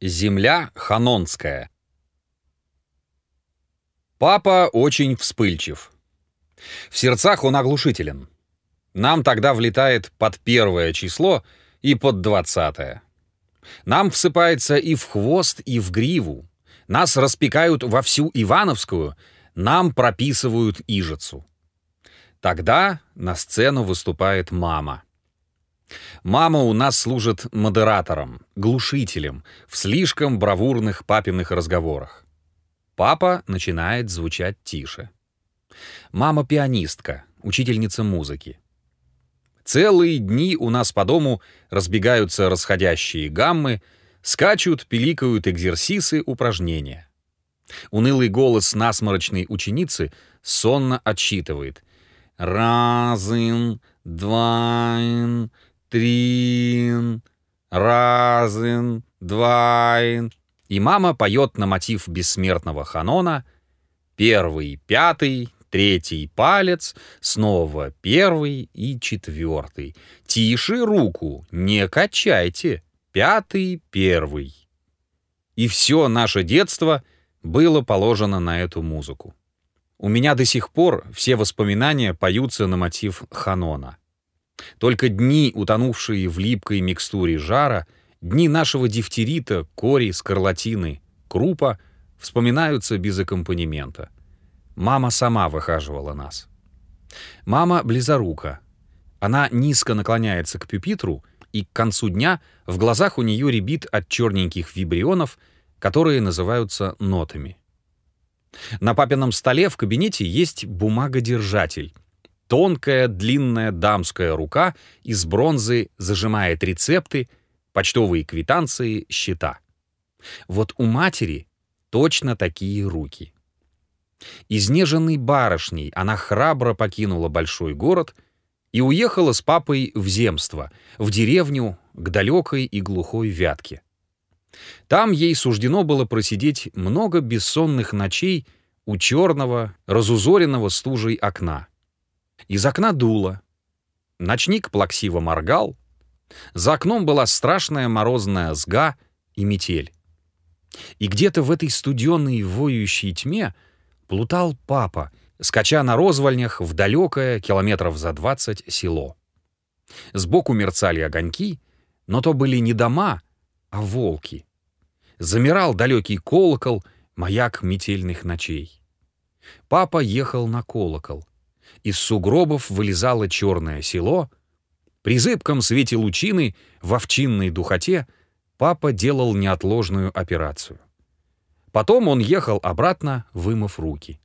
Земля Ханонская. Папа очень вспыльчив. В сердцах он оглушителен. Нам тогда влетает под первое число и под двадцатое. Нам всыпается и в хвост, и в гриву. Нас распекают во всю Ивановскую, нам прописывают ижицу. Тогда на сцену выступает мама — Мама у нас служит модератором, глушителем в слишком бравурных папиных разговорах. Папа начинает звучать тише. Мама пианистка, учительница музыки. Целые дни у нас по дому разбегаются расходящие гаммы, скачут, пиликают экзерсисы, упражнения. Унылый голос насморочной ученицы сонно отсчитывает. «Разын, двайн, трин, разин, двайн. И мама поет на мотив бессмертного ханона «Первый, пятый, третий палец, снова первый и четвертый. Тише руку, не качайте, пятый, первый». И все наше детство было положено на эту музыку. У меня до сих пор все воспоминания поются на мотив Ханона. Только дни, утонувшие в липкой микстуре жара, дни нашего дифтерита, кори, скарлатины, крупа, вспоминаются без аккомпанемента. Мама сама выхаживала нас. Мама близорука. Она низко наклоняется к пюпитру, и к концу дня в глазах у нее рябит от черненьких вибрионов, которые называются нотами. На папином столе в кабинете есть бумагодержатель — Тонкая, длинная дамская рука из бронзы зажимает рецепты, почтовые квитанции, счета. Вот у матери точно такие руки. Изнеженной барышней она храбро покинула большой город и уехала с папой в земство, в деревню, к далекой и глухой Вятке. Там ей суждено было просидеть много бессонных ночей у черного, разузоренного стужей окна. Из окна дуло. Ночник плаксиво моргал. За окном была страшная морозная сга и метель. И где-то в этой студенной воющей тьме плутал папа, скача на розвольнях в далекое, километров за двадцать, село. Сбоку мерцали огоньки, но то были не дома, а волки. Замирал далекий колокол, маяк метельных ночей. Папа ехал на колокол — из сугробов вылезало черное село. При зыбком свете лучины, в овчинной духоте, папа делал неотложную операцию. Потом он ехал обратно, вымыв руки.